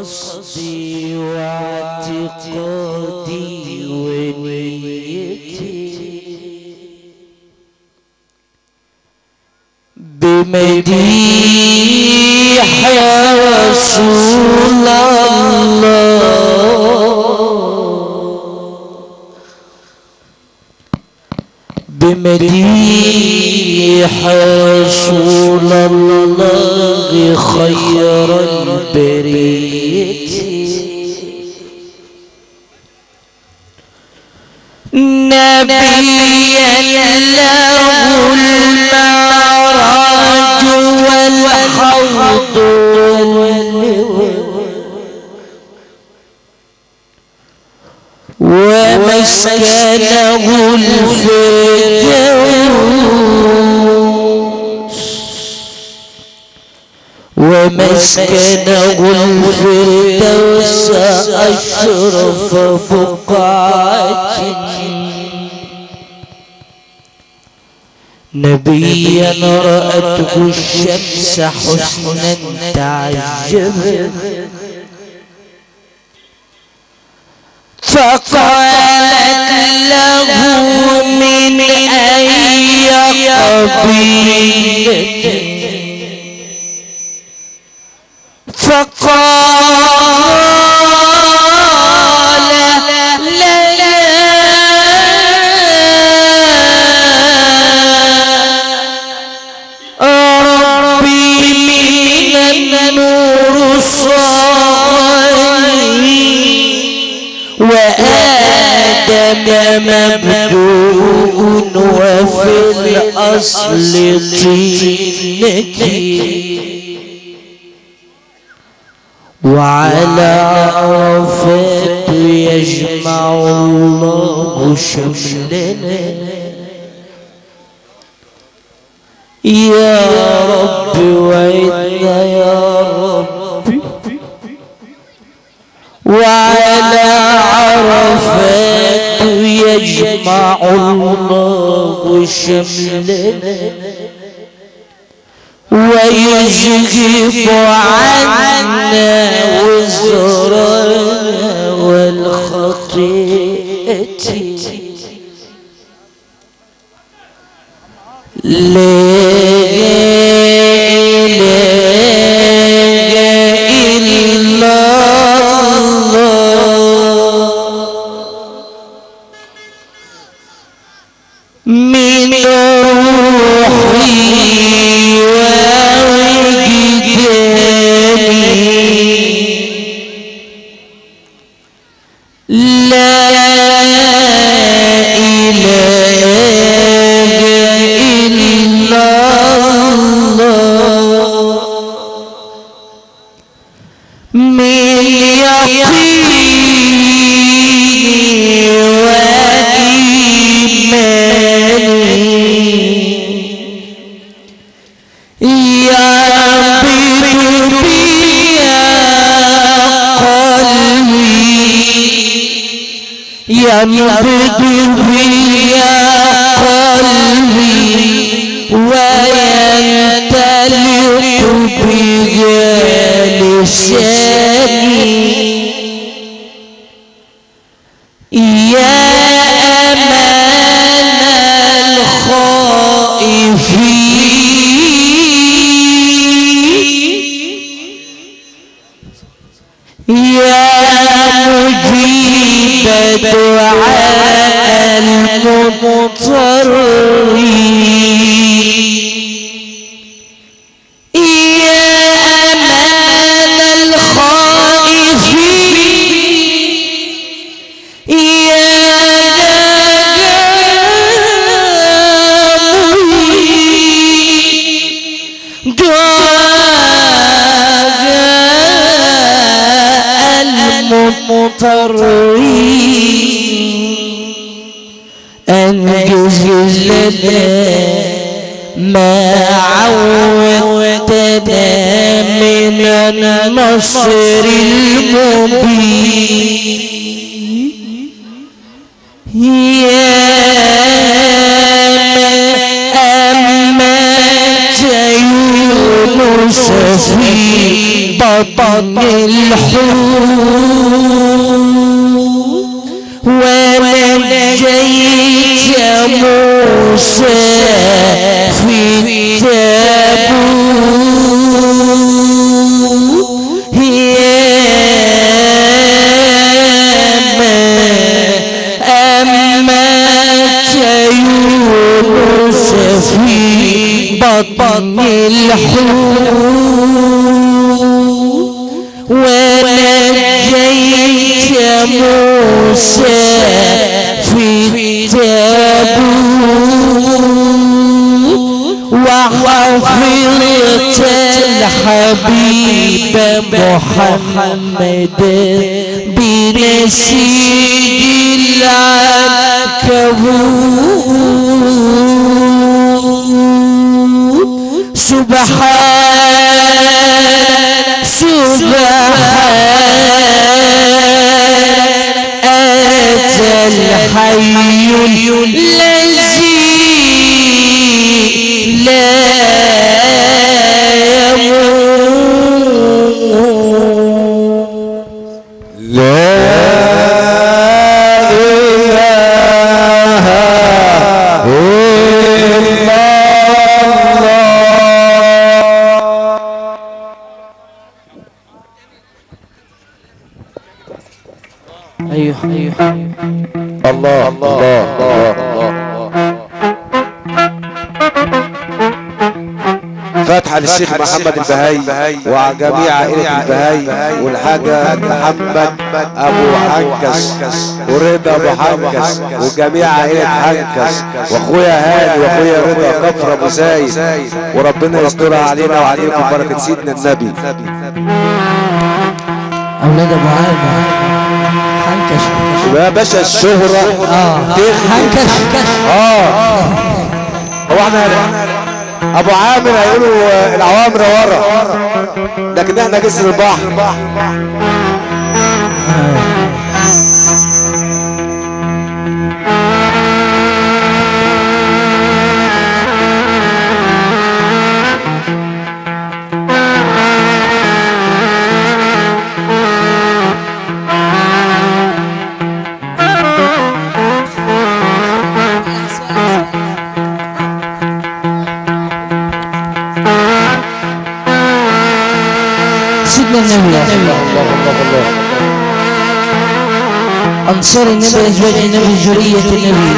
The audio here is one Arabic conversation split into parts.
قصدي وأعتقادي ونيتي. بمديح رسول الله. بمديح رسول الله خير ومسكنه الفردوس ومسكنه الفردوس أشرف بقعة نبيا رأته الشمس حسنا تعجبت فقالت له من أي قبيلة. فقال وآدم مبدوء وفي الأصل طينتي وعلى عرفات يجمع الله شملنا يا رب وعدنا يا رب. وعلى يجمع الله شملنا ويجيب عنا وزرنا والخطيئة. لا النصر موسى في التابوت وحفظت الحبيب محمد بنسيج العنكبوت سبحان سبحان أتى الحي محمد البهي وجميع عائلة البهي والحاجة محمد أبو حنكش ورضا أبو حنكش وجميع عائلة حنكش وأخويا هاني وأخويا رضا كفر أبو زايد وربنا يسترها علينا وعليكم بركة سيدنا النبي. أولاد أبو عامر حنكش يا باشا الشهرة آه. حنكش آه. هو إحنا أبو عامر هيقولوا العوامر ورا. لكن إحنا جسر البحر. أنصار النبي أزواج النبي ذرية النبي.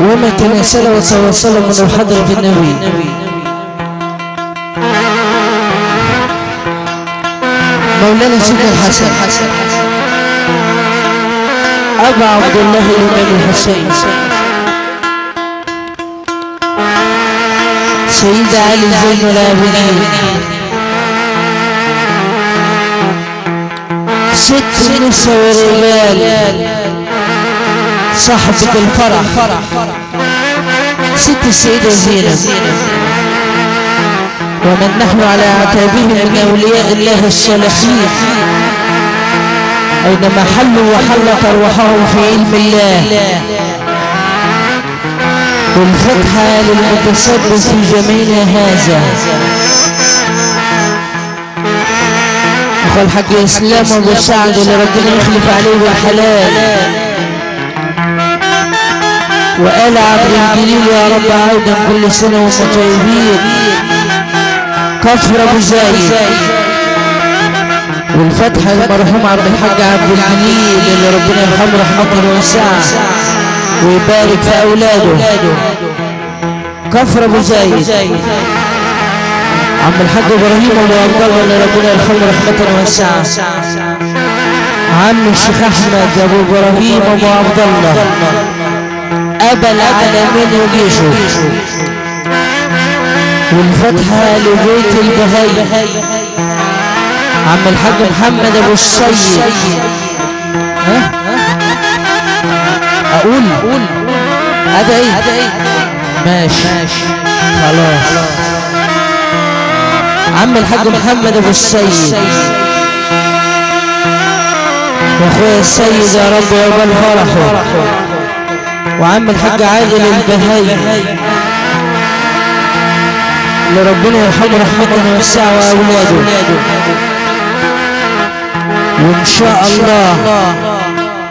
وما تناسل وتواصل من حضرة النبي. مولانا سيدنا الحسن. أبا عبد الله الإمام الحسين سيد علي زين العابدين. ست نساء ورجال صاحبة الفرح. ست السيدة زينب. ومن نحن على عتابهم من أولياء الله الصالحين. أينما حلوا وحلت أرواحهم في علم الله. والفتحة للمتسبب في جميع هذا. أخو الحاج إسلام أبو سعد اللي ربنا يخلف عليه بالحلال وقال عبد الجليل يا رب عودا كل سنة وهم طيبين. كفر أبو زايد والفتحة المرحوم عبد الحاج عبد الجليل اللي ربنا يرحمه رحمة واسعة. ويبارك في أولاده. كفر أبو زايد عم الحاج إبراهيم أبو عبد الله اللي ربنا يرحمه رحمة واسعة. عم الشيخ أحمد أبو إبراهيم أبو عبد الله. أبا العالمين وجيشه والفتحة لبيت البهي عم الحاج محمد أبو السيد. ها؟ أقول. هذا إيه ماشي. خلاص. عم الحاج محمد أبو السيد. واخويا السيد يا رب يقبل فرحه وعم الحاج عادل البهي اللي ربنا يرحمه رحمة واسعة وأولاده. وإن شاء الله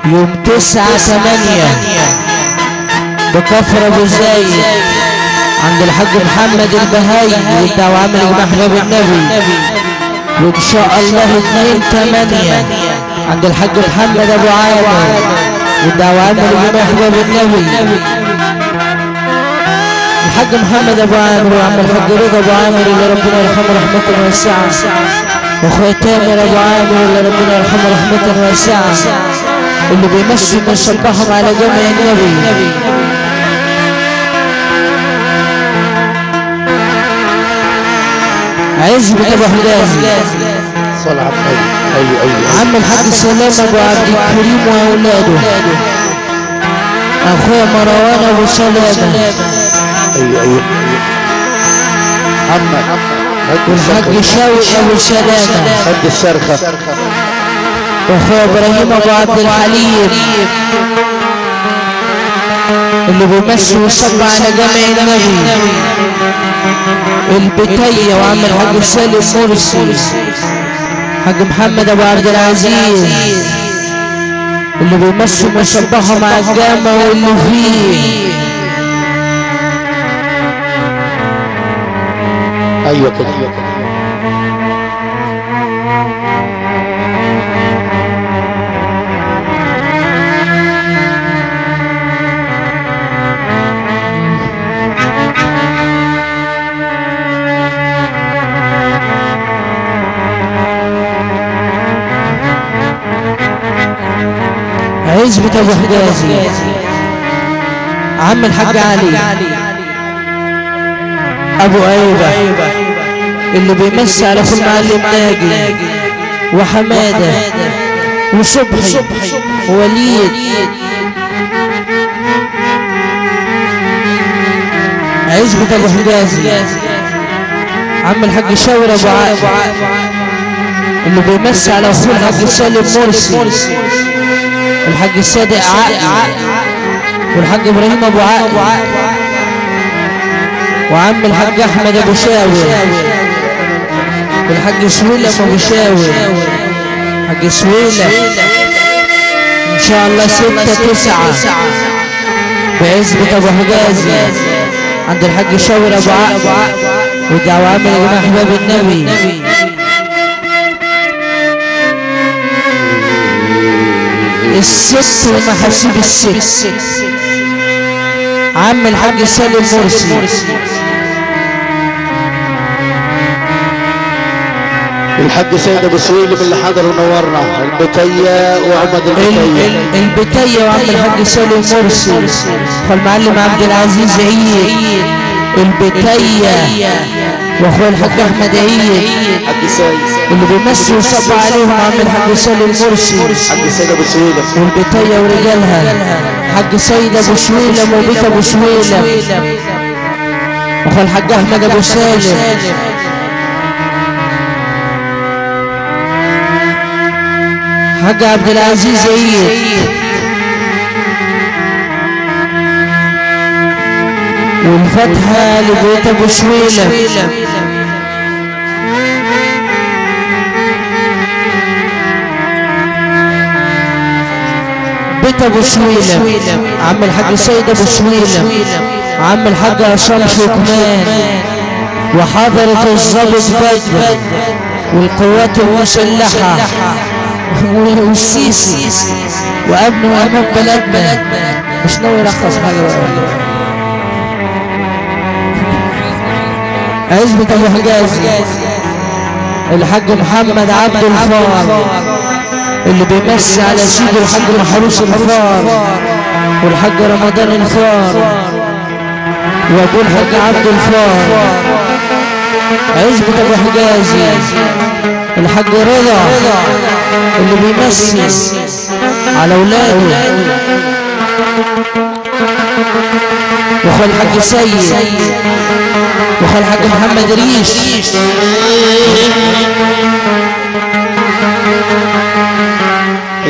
يوم تسعة ثمانية بكفر أبو زايد عند الحاج محمد البهاي والدعوة عامل جماعة حباب النبي. وإن شاء الله اتنين ثمانية. عند الحاج محمد أبو عامر والدعوة عامل جماعة حباب النبي. الحاج محمد أبو عامر وعم الحاج رضا أبو عامر اللي ربنا يرحمه رحمة واسعة واخويا تامر أبو عامر اللي ربنا يرحمه رحمة واسعة اللي بيمشوا ويصبحهم على جمع النبي. عزبة أبو حجازي صلى على النبي أيوه أيوه عم الحاج سلام أبو عبد الكريم وأولاده. أخويا مروان أبو سلامة. أيوه أيوه هد والحاج شوقي أبو سلامة. هد الصرخة وأخويا إبراهيم أبو عبد الحليم. اللي ويصب على جامع النبي البتية وعم الحاج سالم مرسي حاج محمد أبو عبد العزيز. اللي بيمشي ويصبحها مع الجامع واللي فيه. أيوه كده. ابو حجازي عم الحاج علي. أبو ايوبة اللي بيمسي على كل معلم ناجي وحمادة. وصبحي. ووليد. عزبة ابو حجازي عم الحاج شاور أبو عائل اللي بيمسي على اخوه الحاج سالم مرسي. الحاج صادق عقل والحاج إبراهيم أبو عقل وعم الحاج أحمد أبو شاور والحاج سويلة أبو شاور حاج سويلة إن شاء الله ستة تسعة. بعزبة أبو حجازي عند الحاج شاور أبو عقل ودعوة عامل يا جماعة أحباب النبي. الست ومحاسيب الست. عم الحاج سالم مرسي. الحاج سيد أبو سويل من اللي حضر ونورنا البتية وعمد ال- البتية ال- البتية. وعم الحاج سالم مرسي. والمعلم عبد العزيز عيد. البتية. واخويا الحاج أحمد عيد سيد اللي بيمسي ويصب عليهم عم الحاج سالم مرسي حاج سيد ابو سويل والبتية ورجالها. حاج سيد أبو سويلم وبيت أبو سويلم واخو الحاج أحمد أبو سالم. حاج عبد العزيز عيد والفتحة لبيت أبو سويلم بيت أبو سويلم عم الحاج سيد أبو سويلم عم الحاج عصام شكمان وحضرة الضابط بدر. والقوات المسلحة. والسيسي وابن وامام بلدنا. مش ناوي يرخص حاجة بقى عزبة أبو حجازي. الحاج محمد عبد الفار اللي بيمسي على سيد الحاج محروس الفار والحاج رمضان الفار وابو الحاج عبد الفار. عزبة أبو حجازي الحاج رضا اللي بيمسي على أولاده. واخو الحاج سيد واخو الحاج محمد ريش.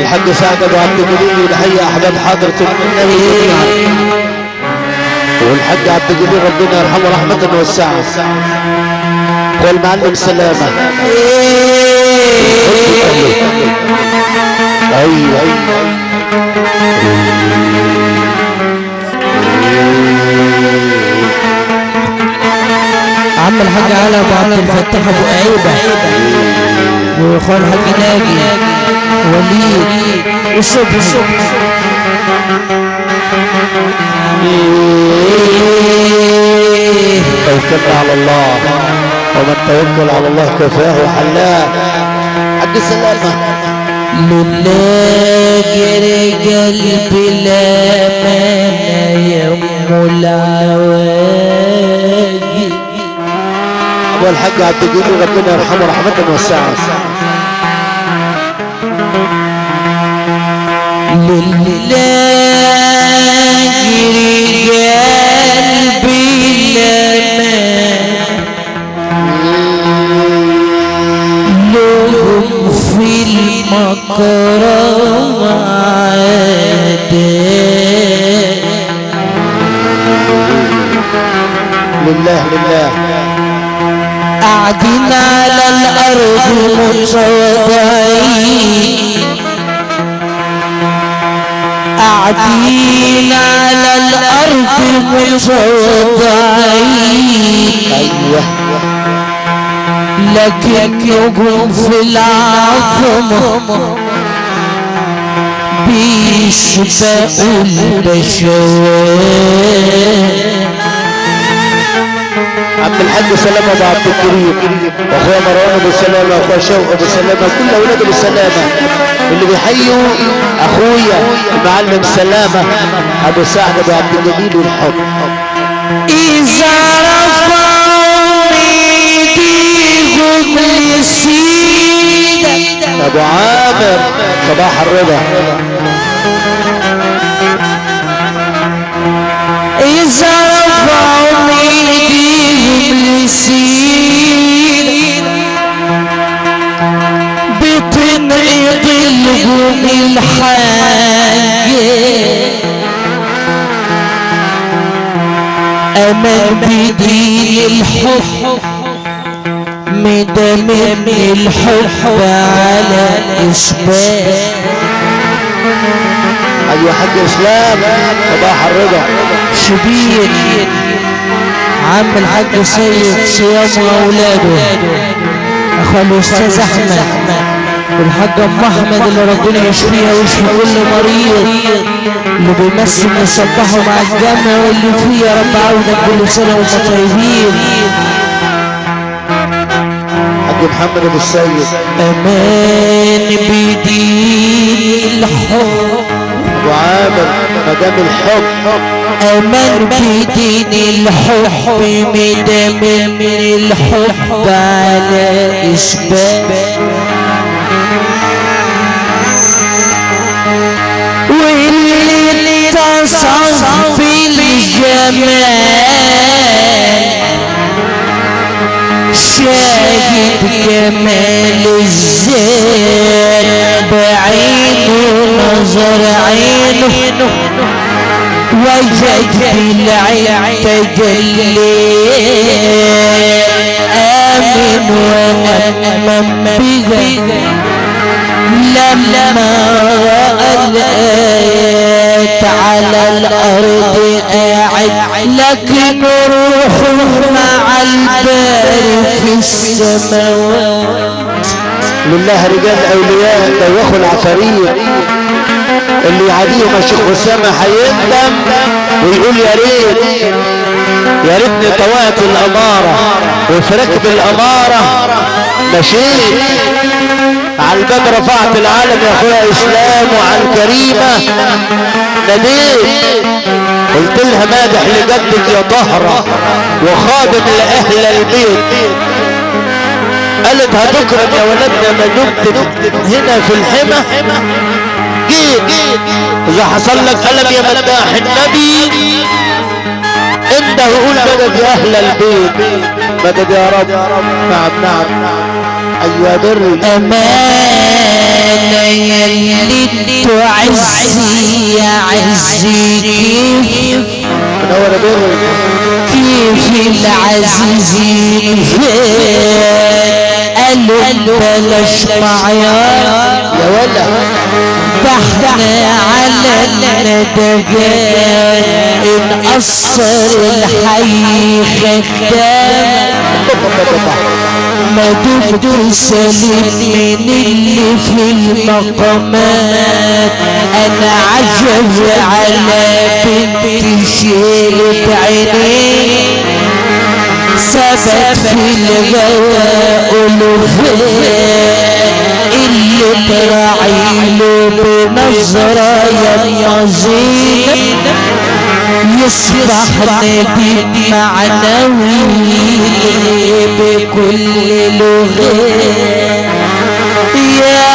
الحاج سعد ابو عبد المجيد يحيي أحباب حضرة النبي جميعا والحاج عبد الجليل ربنا يرحمه رحمة واسعة. والمعلم سلامة أيوه أيوه عم الحاج علي ابو عبد الفتاح ابو عيبه وإخوان الحاج ناجي وليد وصبحي توكلنا على الله. ومن توكل على الله كفاه وحلاه. حد سلامة لله جري قلبي لا مانع يوم العواجب ابو الحاج عبد الجليل ربنا يرحمه رحمة واسعة. لله جري قلبي لما في المكرم عادة لله. لله قاعدين على الأرض متواضعين قاعدين على الأرض متواضعين أيوه لكنهم في العظمة بيسبقوا عبد الحاج سلامة ابو عبد الكريم. وأخويا مروان ابو سلامة وأخويا شوقي ابو سلامة كل أولاد ابو سلامة. اللي بيحيوا أخويا المعلم سلامة أبو سعد أبو عبد الجليل والحب. إذا رفعوا ايديهم لسيدك أبو عامر صباح الرضا. لسيدك بتنقض لهم الحاجة. أمام بدين الحب مدام الحب على إثبات. أيوه حاج اسلام صباح الرضا. شبير عم الحاج سيد صيام واولاده اخو الأستاذ أحمد. والحاج أم أحمد اللي ربنا يشفيها ويشفي كل مريض. اللي بيمثل ويصبحوا مع الجامع واللي فيه يا رب عودك كل سنة وأنتم طيبين. حاج محمد أبو السيد. أمان بدين الحب. أبو عامر مدام الحب. بدين الحب مدام من الحب. على إثبات واللي اتصف بالجمال شاهد جمال الزاد بعينه نظر عينه وجد بالعين تجلي آمن ونمم بها لما رأى الآيات على الأرض قاعد لكن روحه مع الباري في السماوات لله رجال أولياء دوخوا العفاريت اللي يعاديهم يا شيخ أسامة هيندم ويقول يا ريت يا ريتني طوعت الأمارة وفي ركب الأمارة. مشيت على الباب رفعت العالم يا أخويا إسلام وعلى الكريمه ناديت قلت لها مادح لجدك يا طهرة وخادم لأهل البيت. قالت هتكرم يا ولدنا ما دمت هنا في الحمى. جيت إذا حصل لك الم يا مداح النبي انت وقول مدد يا أهل البيت. مدد يا رب. نعم نعم. أيوه بري أمانة يلي تعزي يا عزي كيف يا بيه كيف العزيزين فين قالوا بلاش معيار يا ولا. ده إحنا على الندجان نقصر الحي خدام ما دمت سليم من اللي في المقامات. أنا عجب على بنت شيلت عيني ثبت في الغواء اللي تراعي له بنظرة يمزين يصبح نبي معنوي بكل لغة يا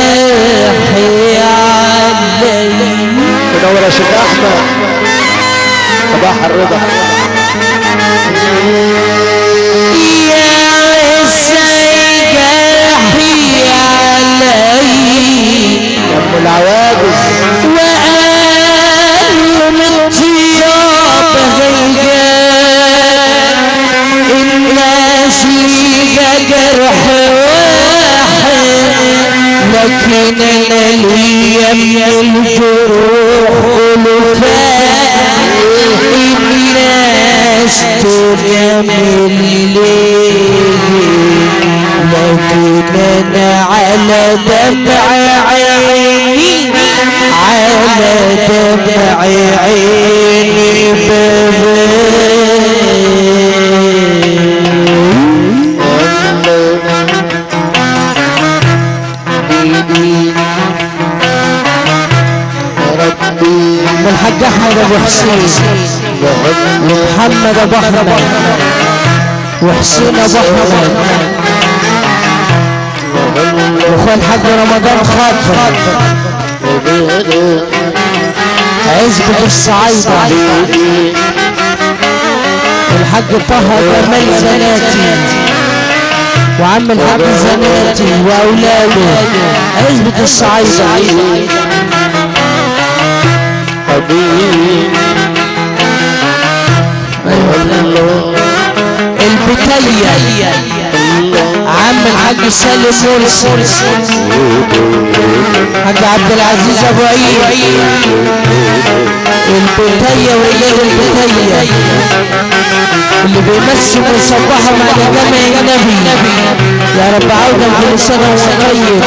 وسيجاحي علي منور يا شيخ احمد صباح الرضا ام العواجز. وقالوا من طياب غيجان الناس ليجا جرح واحد لكن أنا ليا من الجروح ألوفات الناس تجمل ليه أنا على دمع عيني على دمع عيني الحاج احمد ابو حسين ومحمد ابو احمد وحسين ابو احمد واخويا الحاج رمضان خاطر. عزبة الصعايدة الحاج طه جمال زناتي. وعم الحاج زناتي وأولاده. عزبة الصعايدة حبيبي البتية عم الحاج سالم مرسي حاج عبد العزيز أبو عيد. البتية ورجال البتية اللي بيمسوا ويصبحوا مع جمع النبي. يا رب عودا كل سنة وهو طيب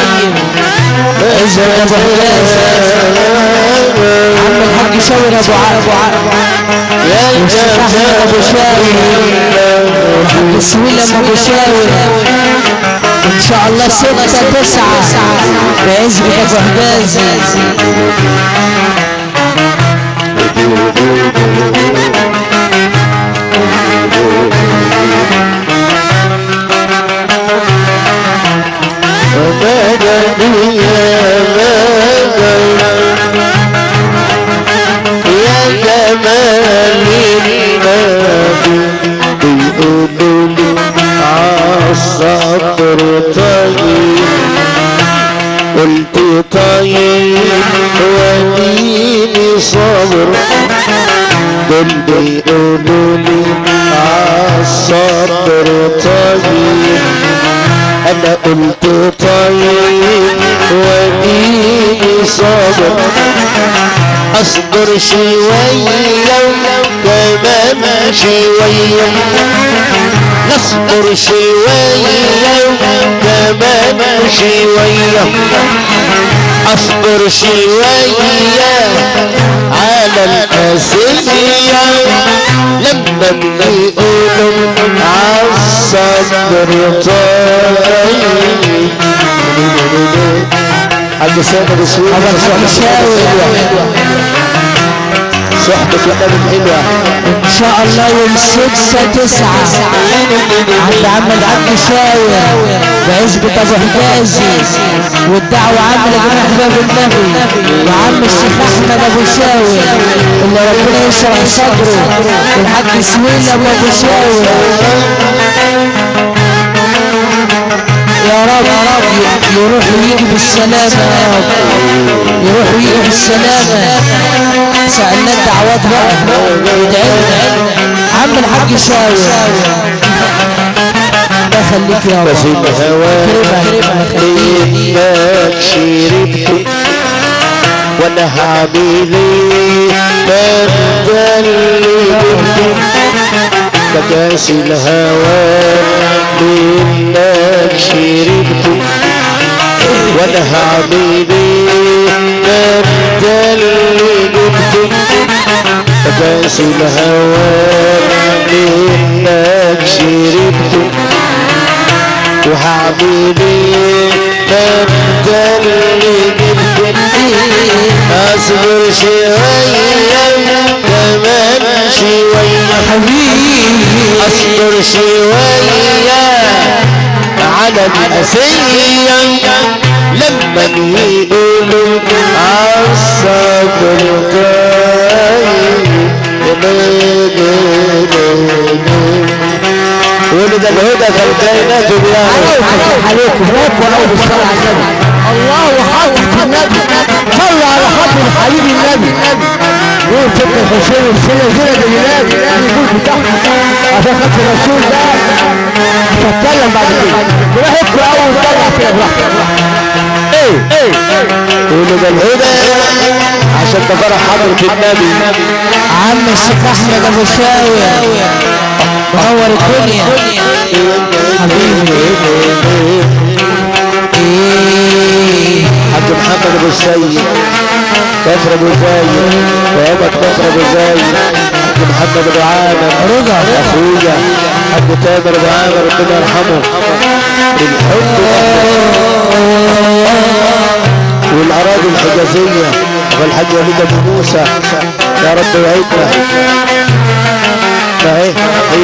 عزة ابو عم الحاج شاور أبو عرب احمد ابو شاور وحاج سويلم ابو شاور ان شاء الله ستة تسعة. بعزبة ابو حجازي مددي عالصبر طيب قلت طيب وديني صبر دول بيقولوا لي عالصبر طيب أنا قلت طيب وديني صبر اصبر شوية كمان شوية. نصبر شوية كمان شوية. أصبر شوية على القاسية لما بيقولوا عالصبر طيب حاج سامر السويد صحبة الأدب حلوة. إن شاء الله يوم ستة تسعة. عند عم العبد شاور. بعزبة أبو حجازي والدعوة عم لجناح باب النبي. وعم الشيخ أحمد أبو شاور. اللي ربنا يشرح صدره. والحاج سويل أبو شاور. يا رب يروح ويجي بالسلامة يروح ويجي بالسلامة. سألنا الدعوات بقى. ادعي عم الحاج شاوي. الله يخليك يا رب. كريمة خليك انك شربت وأنا هعمل إيه من ده جبته مكاس الهوى انك شربت. وأنا من ده اللي جبته مكاس الهوى انك شربته وهعمل إيه من ده اللي جبت اصبر شوية كمان شوية حبيبي اصبر شوية على الأسية لما يقولوا عالصبر جاي ولد الهدى فالكائنات بيعرف عليكم عليكم النبي الله صلى على خاطر حبيب النبي. ست الحسين السنة زينة النبي. يقول بتاعها عشان خاطر الرسول ده. مش هتكلم بعد كده. روح اكتب أول طلع كده براحتك إيه؟ إيه ولد الهدى عشان تفرح حضرة النبي. عم الشيخ أحمد أبو شاوي. منور الدنيا. حبيبي. إيه حاج محمد ابو السيد كفر ابو زايد وابد كفر ابو زايد حاج محمد ابو عامر رضا. أخويا حاج تامر ابو عامر ربنا يرحمه. الحب والأراضي الحجازية والحاج وليد أبو موسى يا رب يعيدنا ما هي؟ هي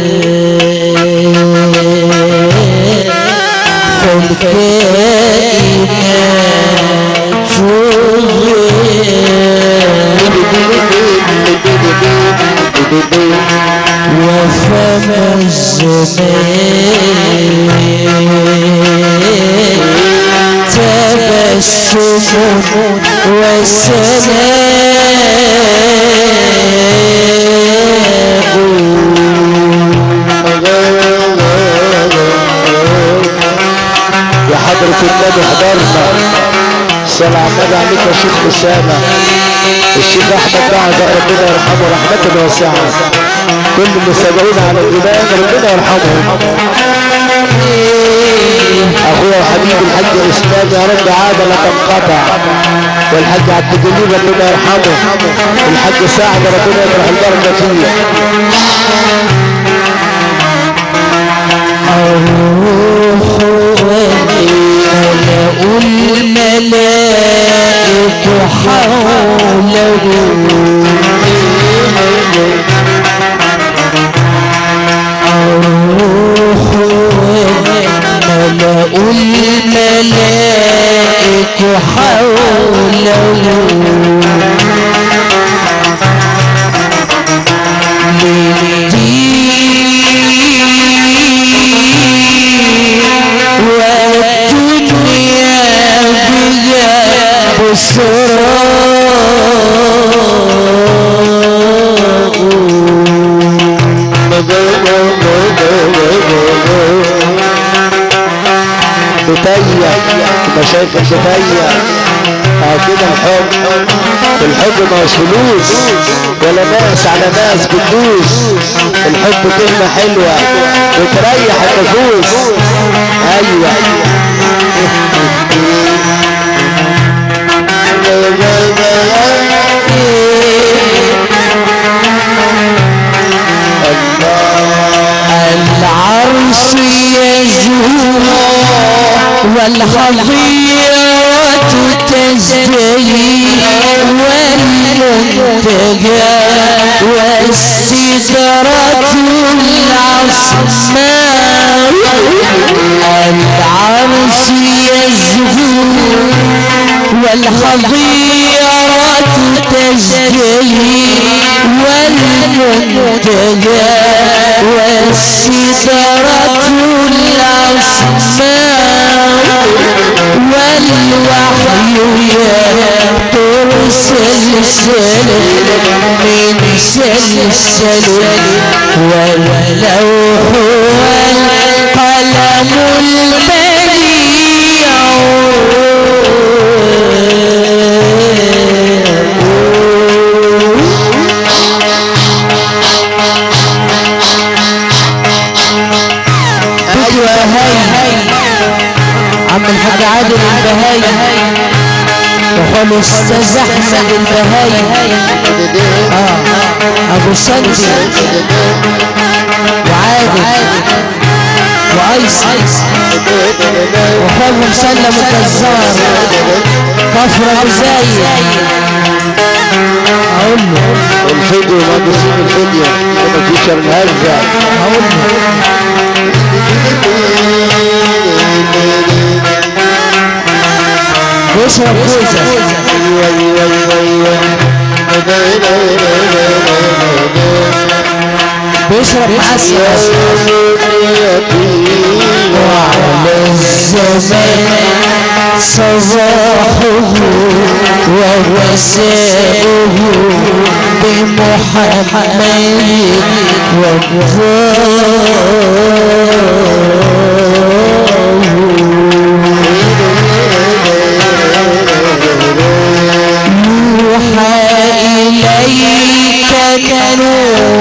وفم الزمان تبسم وسلام حضرة النبي حضرنا على النبي عليك يا شيخ أسامة الشيخ أحمد بعد ربنا يرحمه رحمة واسعة. كل اللي على الإيمان ربنا يرحمهم أخويا وحبيبي الحاج إسلام يا رب عادة لا تنقطع والحاج عبد الجليل ربنا يرحمه. الحاج سعد ربنا يفرح البركة فيه. الروح والملأ الملائك حوله الروح والملأ الملائك حوله بها بتية مشايخ آه كده الحب الحب ما هوش فلوس ولا ناس على ناس بتدوس الحب كلمة حلوة بتريح النفوس أيوه. والحظيرة تزدهي والمنتجى والسدرة العصماء العرش يزهو تزدهي والمنتهى والسدرة الأسماء والوحي يرسل من سلسل واللوح والقلم البديع أيوه هاي عم الحاج عادل البهاي وخلوا أستاذ أحمد البهاي آه. أبو سندي. وعادل. وأيسر. وخلوا مسلم الجزار. كفر زايد أقول له. الفيديو ما بيصير الفيديو. الهزة أقول له. بيشرب كوسه أيوه أيوه وعلى الزمان صباحه ومساءه بمحمد يوحى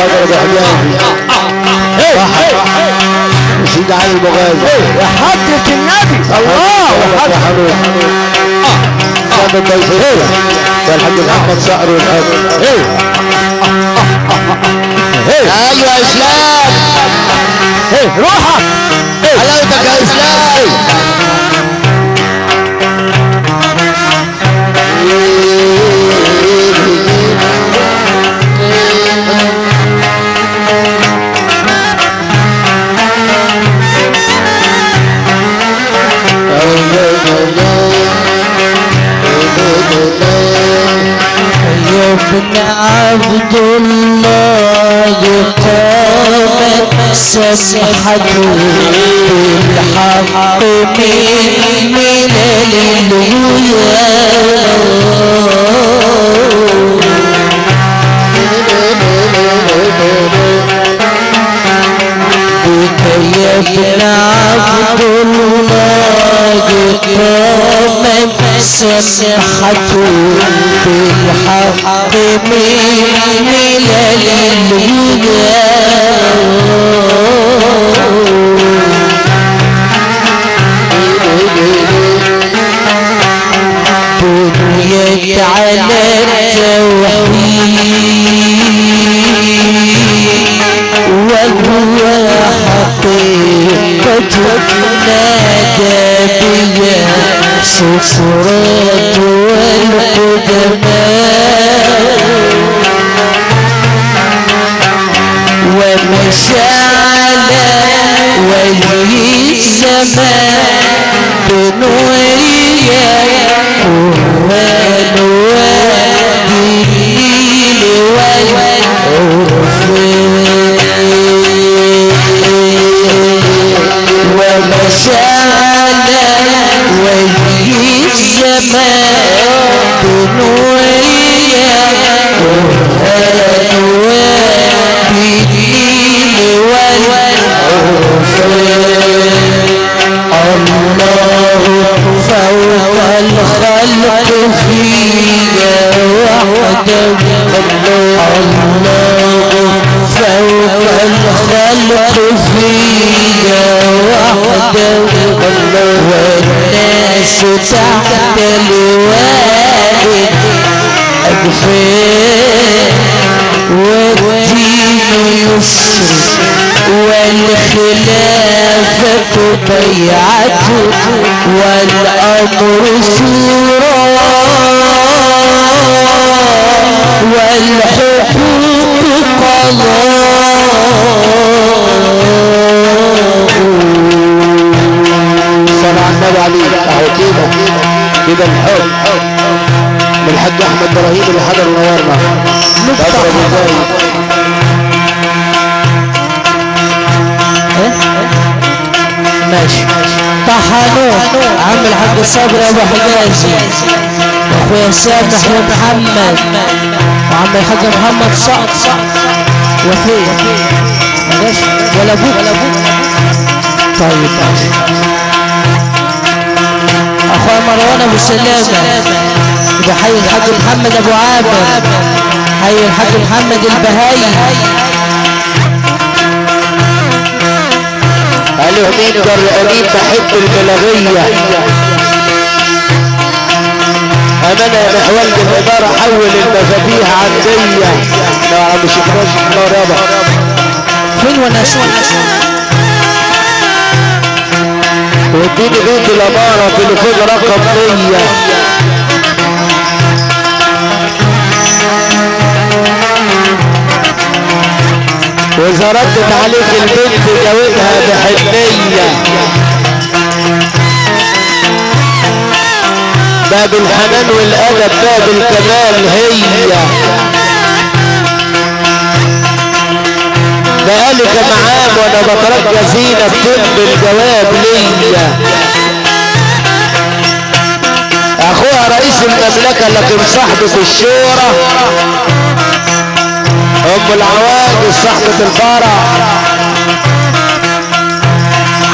حجازي واحد. رشيد علي المغازي حضرة النبي. الله يا حبيبي صابر الضيفية يا الحاج محمد صقر والحب أيوه يا اسلام روحك. حلاوتك يا إسلام. عبد الله قامت سمحته بالحق من ملل يا ابن عبد الله قامت سمحته بالحق من ملل بنيت على التوحيد وهو حقيقة نادى بها سفرات والقدماء ومشى على وجه الزمان بنورية قرآن والدليل والعرف الخلق فينا وحده والناس تحت لواء أجفان والدين يسر والخلافة بيعته والأمر شورى والحقوق قضاء. الحاج صبري ابو حجازي واخويا سامح ومحمد وعم الحاج محمد صقر. واخويا ماشي ولا أبوك ولا أبوك طيب. أخويا مروان أبو سلامة. بحي الحاج محمد أبو عامر حي الحاج محمد البهاي قالوا مين جرقانين بحب البلاغية أمانة يا محولد الإدارة حول المفاتيح عندية لا عم شيخ راشد نار يابا فين وناس واديني بيت الأمارة تليفون رقم 100 وإذا ردت عليك البنت جاوبها بحنية. باب الحنان والأدب باب الكمال هي بقالك معام وأنا بترجى زينة بتم الجواب ليا. أخوها رئيس المملكة لكن صاحبة الشورى. أم العواجز صاحبة الفرح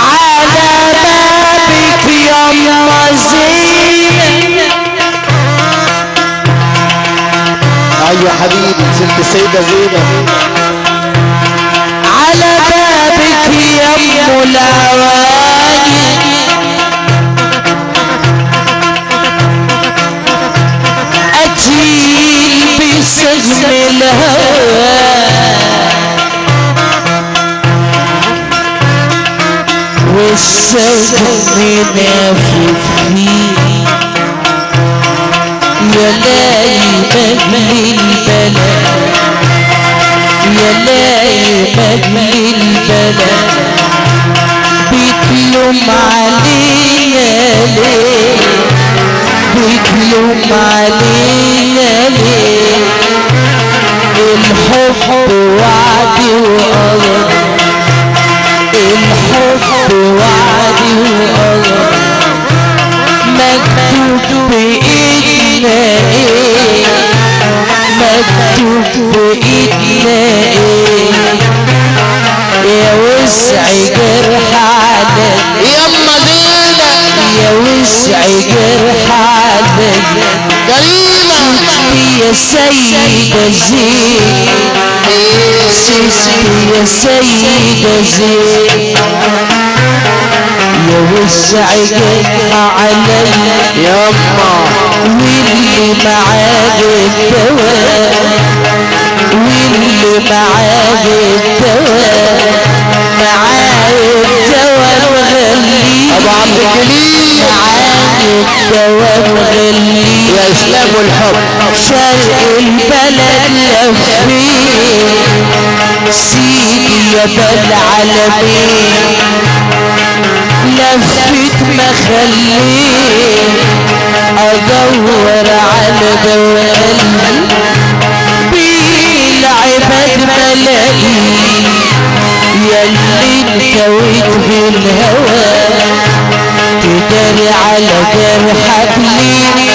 على بابك يا زينة أيوه حبيبي ست السيدة زينب؟ على بابك يا أم العواجز أتيل بسجن الهوى. والسجن نافذ فيه. يا لايمة للبلد يا لايمة للبلد بتلوم علينا ليه بتلوم علينا ليه الحب وعد وقدر الحب وعد وقدر مكتوب بإيدنا إيه مكتوب بإيدنا إيه يا وسع جرح علي يما زينب يا وسع جرح علي كريمة يا سيدة زين سيدي يا سيدة زين وسع جرح علي يما واللي معاه الدواء واللي معاه الدواء معاه الدواء مغلي ابو عبد الجليل معاه الدواء مغلي يا اسلام والحب شرق البلد لفين سيدي يا بل العالمين لفت مخلين أدور على دواء بالعباد ملاقين يلي انكويت بالهوى. تداري على جرحك ليه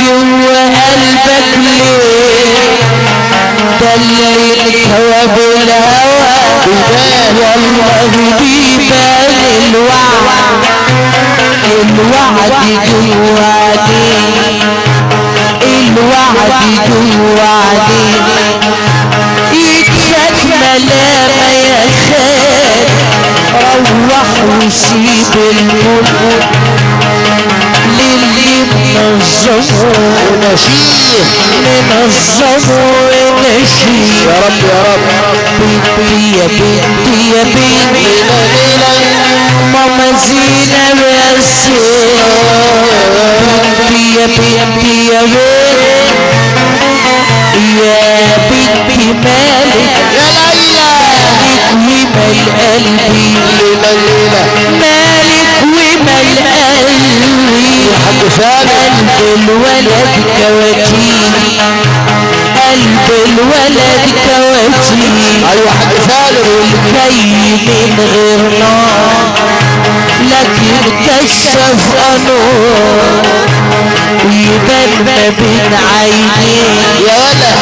جوا قلبك ليه اللي انكوى بالهوى والله بيبان الوعد. الوعد جواني الوعد جوا علينا يكفك ملامة يا روح وسيب الملك للي منظمه ونشيد منظمه ونشيد يا رب يا رب بنتي يا بنتي يا بنتي ماما زينب يا بنتي يا بنتي يا بنتي يا بنتي مالك يا ليلى مالك ومال قلبي ليلى مالك ومال قلبي يا حاج سالم. قلب الولد كواتيني قلب الولد كواتيني أيوه حاج سالم. جاي من غير نار لكن كشف انور ويبان ما بين عينيه يا ولا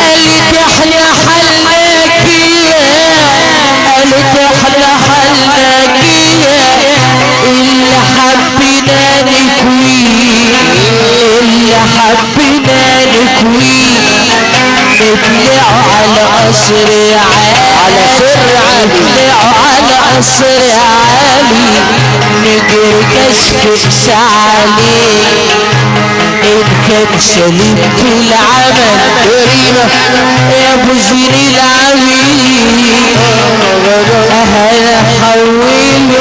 قالت إحنا حلناك قالت قصر عالي على سر عالي. على قصر عالي. نجري كشف عليه ان كان سليم في العمل. كريمة يا أبو زين العميل. أهلا حوله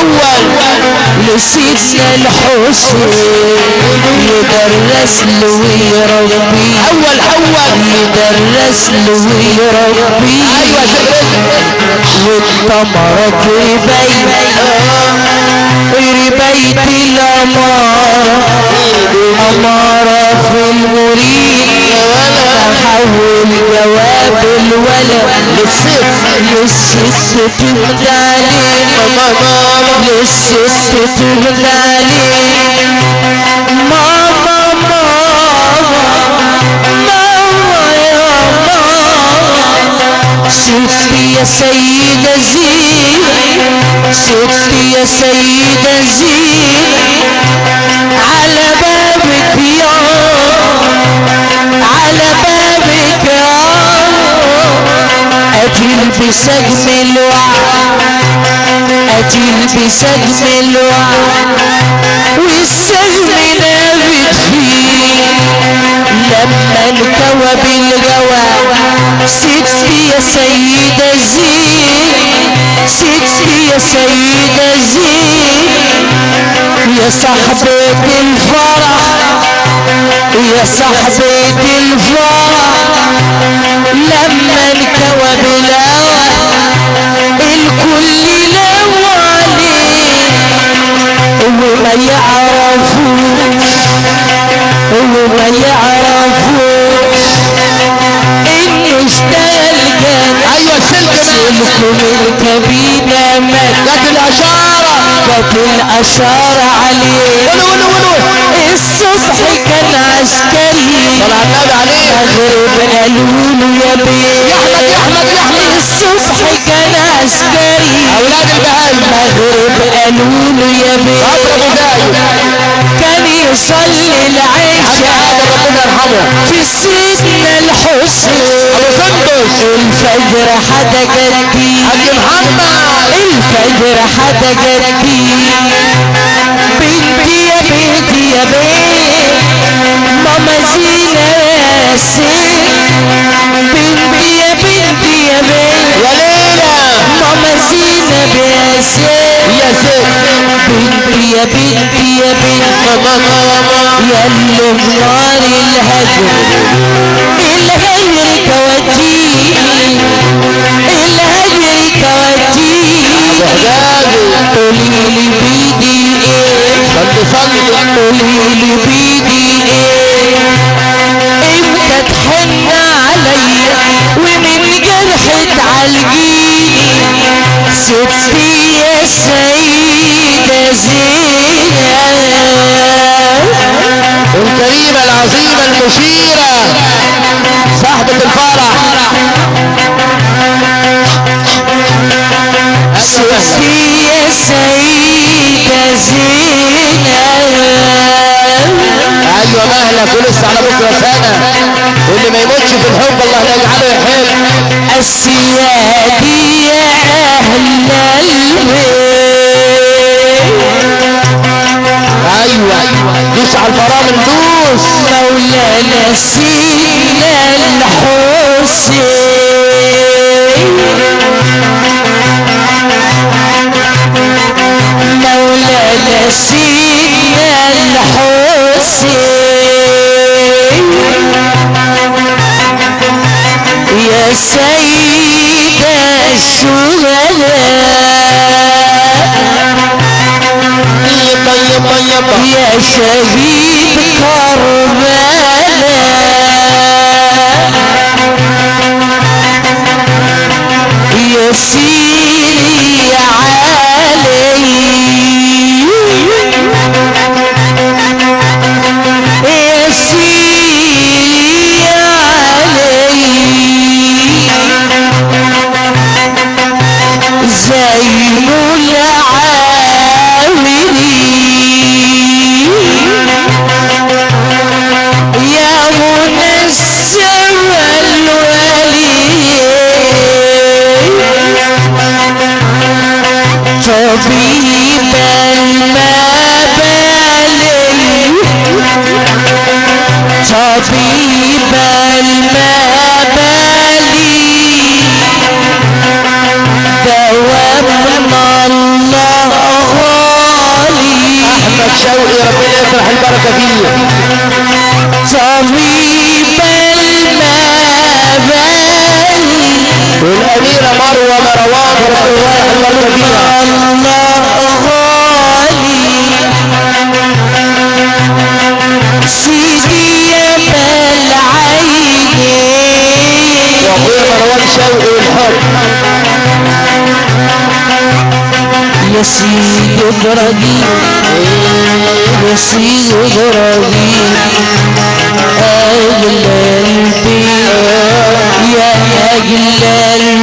أول. لسيدنا الحسين يدرس له ويربي أول أول. يدرس له ويربي أيوه شكرا. والتمرة ربيت الأمارة أمارة في المريد تحول جواب الولد للست للست تبدالي للست تبدالي ماما ماما ماما يا ماما ستي يا سيدة زين ستي يا سيدة زين على بابك يا على بابك يا أتل بسجم الوعد أتل بسجم الوعد والسجم نابت فيه لما الكوى بالجوى ستي يا سيدة زين ستي يا سيدة زين يا صاحبة الفرح يا صاحبة الفرح. لما الكوى ربنا يرحمه. في سيدنا أبو سندس. الفجر حدا جدي حاج محمد. الفجر حدا جدي بنتي يا بنتي يا بنت ماما زينة ياسين بنتي يا بنتي يا بنت يا ليلى. ماما زينة ياسين يا ست بنتي يا بنتي يا بنت ماما يا اللي بنار الهجر. الهجر كواتيني الهجر كواتيني قولي لي بيدي إيه. قولي لي بيدي إيه. إمتى تحن عليا ومن جرح تعالجيني ستي يا سيدة زينب الكريمة العظيمة المشيرة صاحبة الفرح. ستي يا سيدة زينب أيوه مهلك ولسه على بكرة ساكت واللي ما يموتش في الحب الله لا يجعله يحب. السيادي على الفرامل دوس مولانا سيدنا الحسين. مولانا سيدنا الحسين. يا سيد الشهداء. يا شهيد كربلاء. يا سيدي والاميره مروة مروان ربنا يفرح البركه فيها الله غالي سيدي يا مروان شوقي والحب. يا سيدي يا سيدي إبراهيم أجل قلبي يا قلبي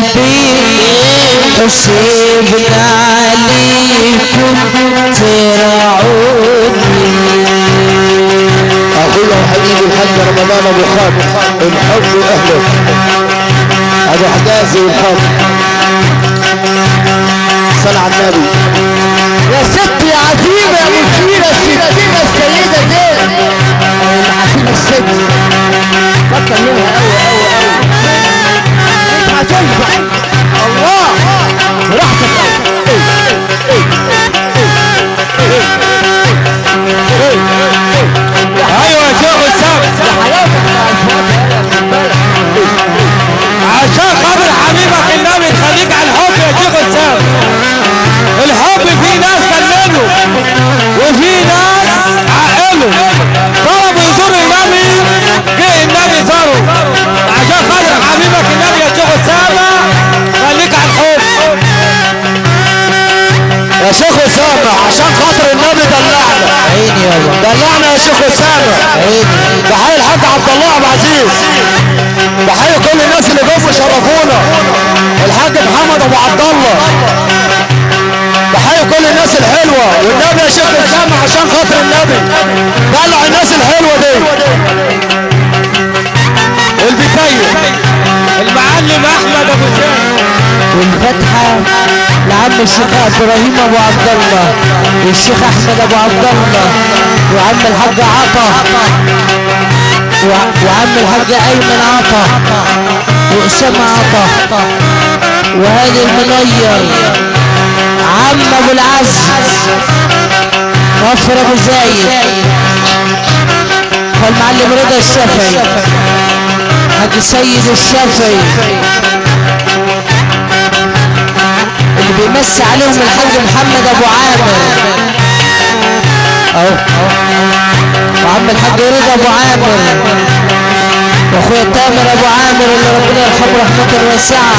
حسبنا عليكم ترعوني. وحبيبي الحاج رمضان أبو خالد الحب واهله ابو حجازي والحب صل على النبي. يا ست يا عزيمة عيني يابا دلعنا يا شيخ اسامه عيني بحيي الحاج عبد الله عبد العزيز بحيي كل الناس اللي جم شرفونا الحاج محمد أبو عبد الله. بحيي كل الناس الحلوة. والنبي يا شيخ اسامه عشان خاطر النبي. دلع الناس الحلوة دي. والبتايه المعلم أحمد أبو زيد. والفتحة. لعم الشيخ إبراهيم أبو عبد الله والشيخ أحمد أبو عبد الله وعم الحاج عطا وع- وعم الحاج أيمن عطا وأسامة عطا وهادي المنير عم أبو العز غفر أبو زايد والمعلم رضا الشافعي حاج سيد الشافعي. اللي بيمسي عليهم الحاج محمد أبو عامر. أهو. وعم الحاج رضا أبو عامر. وأخويا تامر أبو عامر اللي ربنا يرحمه رحمة واسعة.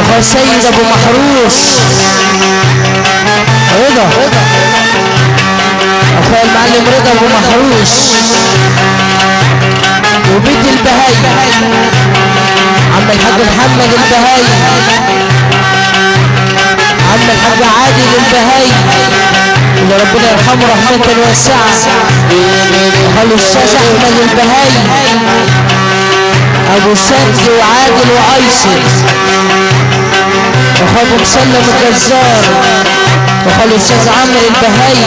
أخويا سيد أبو محروس. رضا. أخويا المعلم رضا أبو محروس. وبيت البهاي عم الحاج محمد البهاي عم الحاج عادل البهاي اللي ربنا يرحمه رحمة واسعة. وقال الأستاذ أحمد البهاي أبو سند وعادل وأيسر. وأخوه مسلم الجزار. وأخوه الأستاذ عمرو البهاي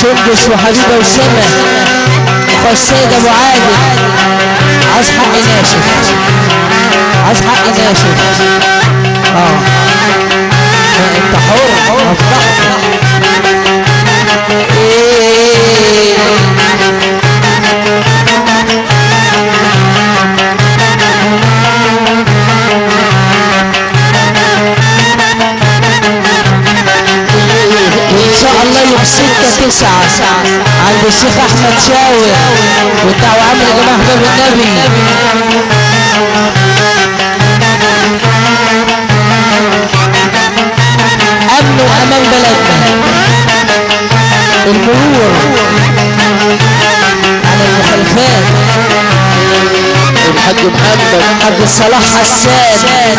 سندس وحبيبة وسمة وأخوه السيد أبو عادل. عايز حق ناشف. عايز حق ناشف. آه. أنت حر. وضحت إيه. الشيخ أحمد شاور والدعوة عامل يا جماعة أحباب النبي. أمن وامان بلدنا. المرور على المخالفات الحاج محمد. عبد الصلاح حسان.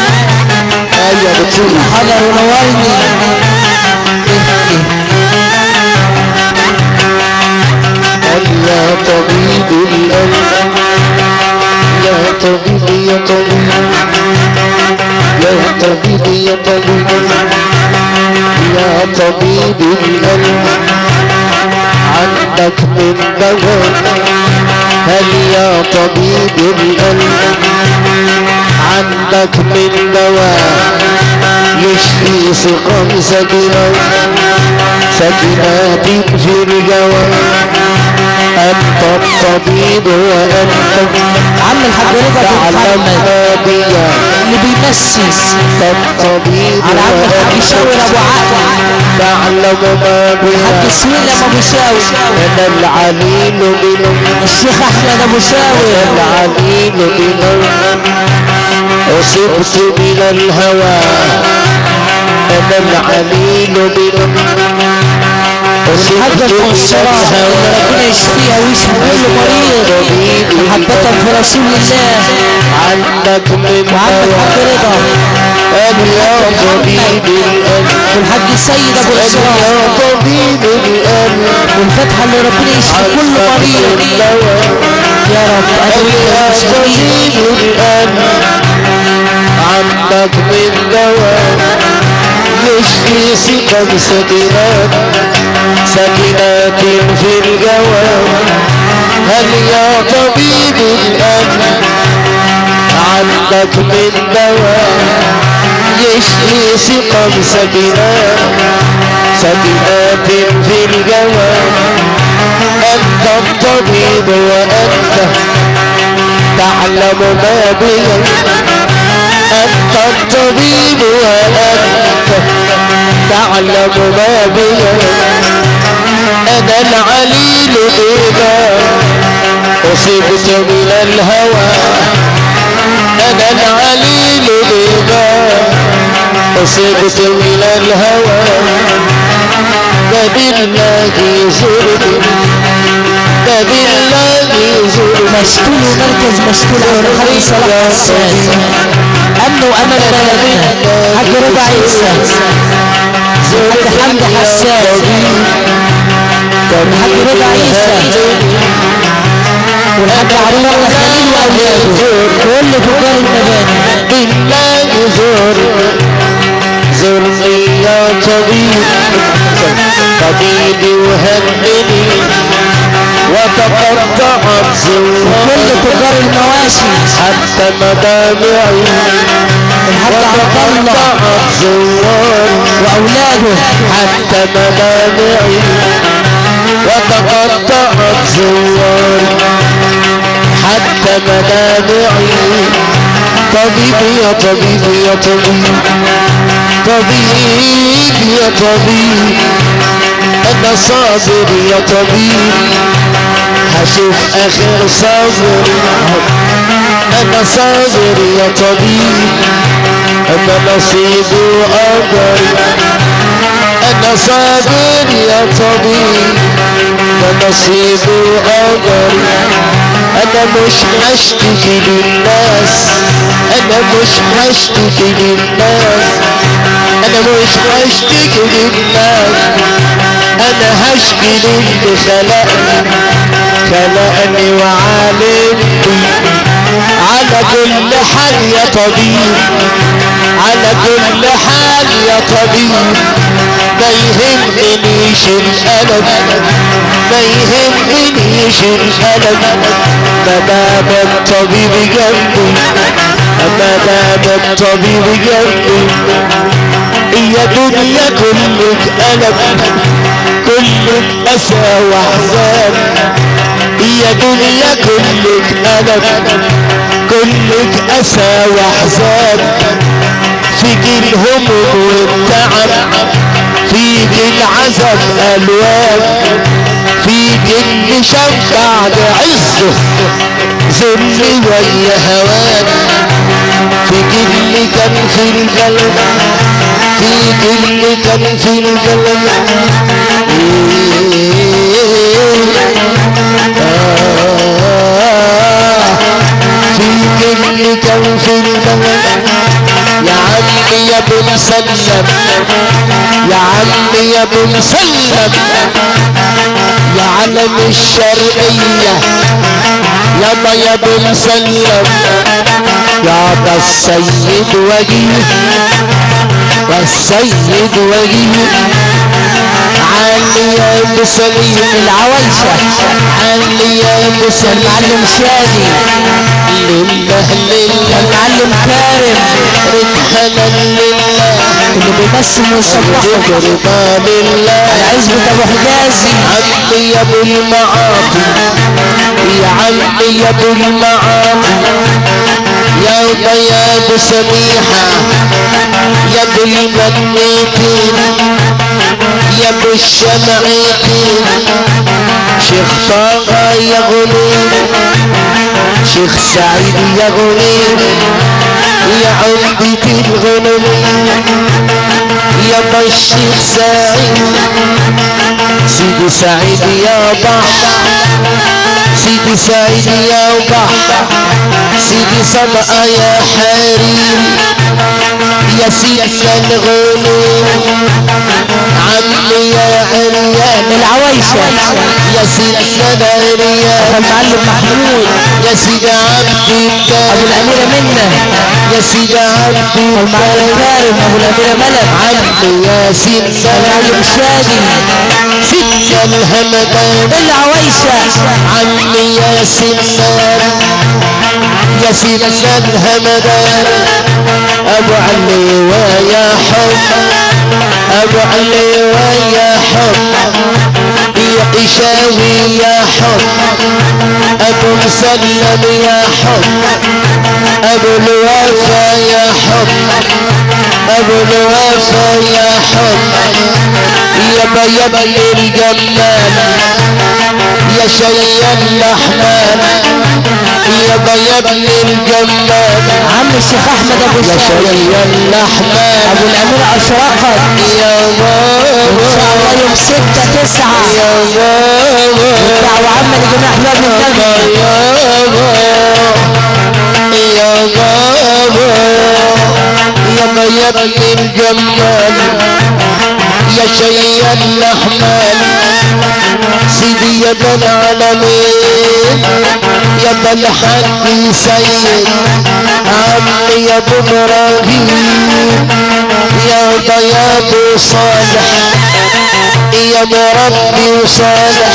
أيوه بتقول. حضر ونورني يا طبيب يا طبيب يا طبيب يا طبيب يا طبيب القلب عندك من دواء هل يا طبيب القلب؟ عندك من دواء يشفي سقم سكينة سكينات في الجوى أنت الطبيب وأنت عم الحاج رضا تعلم بيا اللي بيمسس. الطبيب على عم الحاج وأنت شاور أبو عقل تعلم ما الحاج بيا سويلم أبو شاور أنا العليل بنور الشيخ أحمد أبو شاور العليل بنور أصبت من الهوى. أنا العليل بنور الحاجة المقصرة اللي ربنا يشفيها ويشفي كل مريض. محبة في رسول الله عندك من الحاج دواء رضا. يا طبيب القلب. والحاج سيد أبو اسراء يا طبيب القلب. والفتحة اللي ربنا يشفي كل مريض. يا رب أدعو يا طبيب القلب. عندك من دواء يشفي سقم سكينات سكينات في الجواب هل يا طبيب القلب عندك من دواء يشفي سقم سكينات سكينات في الجواب أنت الطبيب وأنت. تعلم ما بي. أنت الطبيب وأنت تعلم ما بي أنا العليل بما أصبت من الهوى. أنا العليل بما أصبت من الهوى. فبالله زرني فبالله زرني مشكول ومركز مشكول على الحاج صلاح أمن وامان بلدنا حاج رضا عيسى حاج حمد حسان الحاج رضا عيسى والحاج عبد الله خليل واولاده كل تجار المباني بالله زرني زرني يا طبيب طبيبي وهمني. وتقطعت كل زواري تجار المواشي حتى مدامعي وتقطعت زواري واولاده حتى مدامعي وتقطعت زواري حتى مدامعي طبيبي يا طبيبي يا طبيب طبيب يا طبيب أنا صابر يا طبيب هشوف آخر صبر أنا صابر يا طبيب. أنا نصيب وقدر أنا صابر يا طبيب. ده نصيب وقدر أنا مش هشتكي للناس. أنا مش هشتكي للناس. أنا مش هشتكي للناس أنا هشكي للي خلقني خلقني وعالمني. على كل حال يا طبيب على كل حال يا طبيب. ما يهمنيش الألم ما يهمنيش الألم. ما دام الطبيب جنبي ما دام الطبيب جنبي. يا دنيا كلك ألم كلك أسى وأحزان. يا دنيا كلك ألم كلك أسى وأحزان. فيك الهموم والتعب فيك العذاب ألوان. فيك اللي شفع بعزه ذل ويا هوان. فيك اللي كان في القلب في فيك اللي كان في القلب يا عمي يا ابو مسلم يا عمي يا ابو مسلم يا علم الشرقية يا ابو مسلم يابا السيد وجيه والسيد وجيه علي يا ابو سليم العويشة علي يا ابو سليم المعلم شادي. لله لله المعلم كارم رجحنا لله. اللي بيمثل ويصبحه رضا لله. العزبة أبو حجازي. عمي يا أبو المعاطي يا عمي يا أبو المعاطي يا ابو سميحة يا ابو المنيتين يا ابو الشمعيتين شيخ طه يا غنيم شيخ سعيد يا غنيم يا عمدة الغنمين يا الشيخ سعيد. سيدي سعيد يا بحر سيدي سعيد يا بحر سيدي صدقة يا حريم يا سيدنا الغنيم عمي يا عريان العويشة. يا سيدنا العريان المعلم محمود. يا سيدي عبد أبو الاميرة منة. يا سيدي عبد المعلم كارم أبو الاميرة ملك. عمي يا سيدنا المعلم شادي. سيدنا الهمدان العويشة. عمي يا سنان يا سيدنا الهمدان أبو علي ويا حب ابو علي ويا حب يا إشاوي يا حب. أبو مسلم يا حب أبو الوفا يا حب. أبو الوفا يا حب. يا يا الجمال يا شي اللحمان يا يا ابن الجمال عم الشيخ أحمد أبو يا الشاي شي اللحمان أبو الأمير أشرقت. يا إن شاء الله بابا يوم ستة تسعة. يا بابا دعوة عامة لجميع أحباب النبي يا بابا يا بابا يا ابن الجمال يا شي اللحمان سيدي يا ابن العالمين يا ابن الحاج سيد عمي يا ابو إبراهيم يا ابو صالح يا مربي وصالح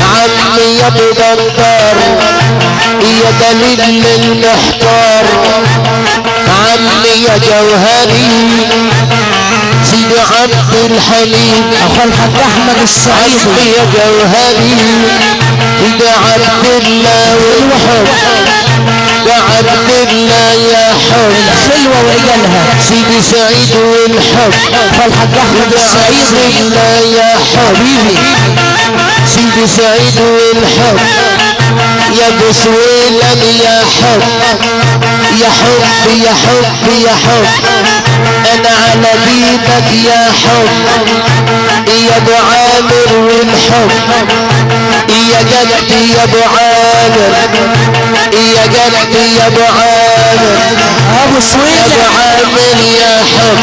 عمي يا ابو دندار يا دليل المحتار عمي يا جوهري سيدي عبد الحليم. اخو الحاج أحمد السعيدي عمي يا جوهري. سيدي عبد الله والحب وعبد الله يا حب. خلوة وعيالها سيدي سعيد والحب. اخو الحاج أحمد السعيدي عبد الله يا حبيبي. سيدي سعيد والحب. يا ابو سويلم يا حب. يا حب يا حب يا حب. أنا على بيدك يا حب يا ابو عامر والحب يا جدي يا ابو عامر يا جدي يا ابو عامر. أبو يا ابو عامر يا حب.